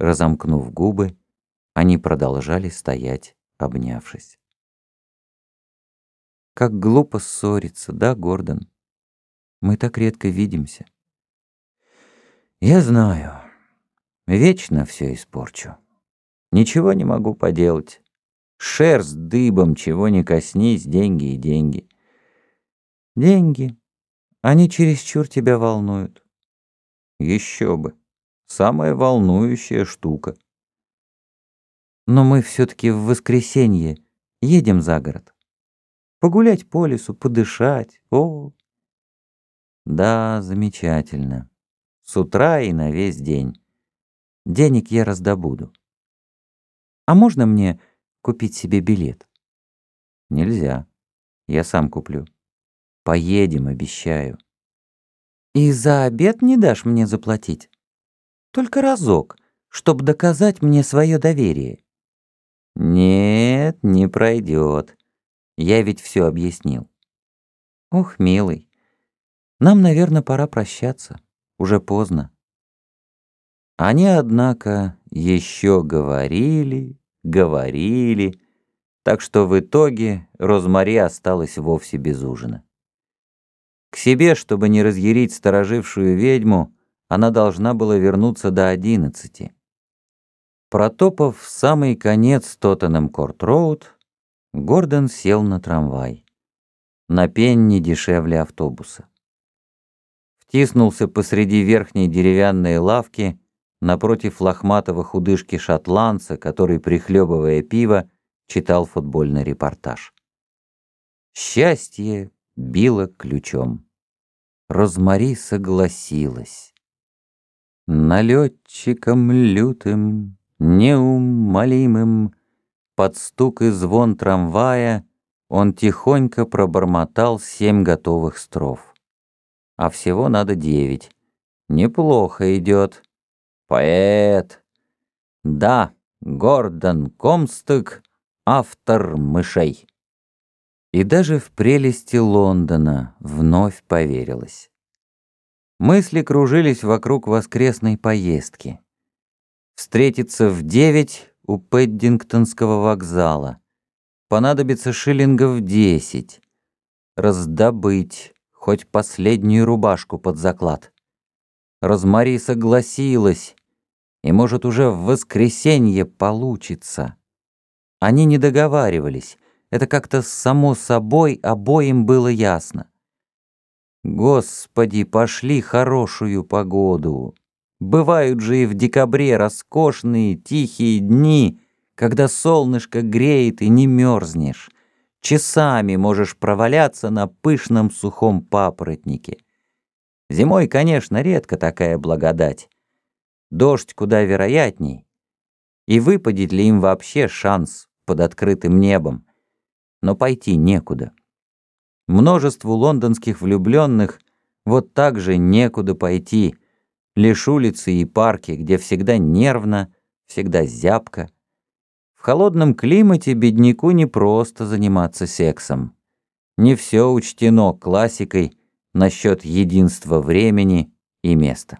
Разомкнув губы, они продолжали стоять, обнявшись. Как глупо ссориться, да, Гордон? Мы так редко видимся. Я знаю. Вечно все испорчу. Ничего не могу поделать. Шерсть дыбом, чего не коснись, деньги и деньги. Деньги. Они чересчур тебя волнуют. Еще бы. Самая волнующая штука. Но мы все-таки в воскресенье едем за город. Погулять по лесу, подышать. О, да, замечательно. С утра и на весь день. Денег я раздобуду. А можно мне купить себе билет? Нельзя. Я сам куплю. Поедем, обещаю. И за обед не дашь мне заплатить? Только разок, чтобы доказать мне свое доверие. Нет, не пройдет. Я ведь все объяснил. Ох, милый, нам, наверное, пора прощаться. Уже поздно. Они, однако, еще говорили, говорили, так что в итоге Розмари осталась вовсе без ужина. К себе, чтобы не разъярить сторожившую ведьму, она должна была вернуться до одиннадцати. Протопав в самый конец Тоттенем-Корт-Роуд, Гордон сел на трамвай. На пенни дешевле автобуса. Втиснулся посреди верхней деревянной лавки напротив лохматого худышки шотландца, который, прихлебывая пиво, читал футбольный репортаж. Счастье било ключом. Розмари согласилась. Налетчиком лютым, неумолимым, под стук и звон трамвая он тихонько пробормотал семь готовых строф. А всего надо девять. Неплохо идет. Поэт. Да, Гордон Комсток, автор «Мышей». И даже в прелести Лондона вновь поверилась. Мысли кружились вокруг воскресной поездки. Встретиться в девять у Пэддингтонского вокзала. Понадобится шиллингов десять. Раздобыть хоть последнюю рубашку под заклад. Розмари согласилась, и, может, уже в воскресенье получится. Они не договаривались, это как-то само собой обоим было ясно. Господи, пошли хорошую погоду. Бывают же и в декабре роскошные тихие дни, когда солнышко греет и не мерзнешь. Часами можешь проваляться на пышном сухом папоротнике. Зимой, конечно, редко такая благодать. Дождь куда вероятней. И выпадет ли им вообще шанс под открытым небом? Но пойти некуда. Множеству лондонских влюбленных вот так же некуда пойти — лишь улицы и парки, где всегда нервно, всегда зябко. В холодном климате бедняку не просто заниматься сексом. Не все учтено классикой насчет единства времени и места.